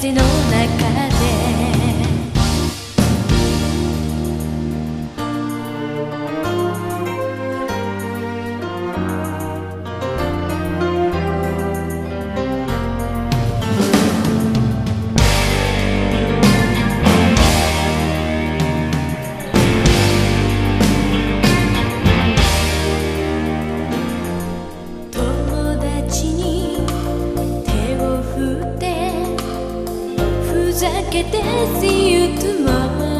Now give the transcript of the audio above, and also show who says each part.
Speaker 1: 風の中ざけて See you tomorrow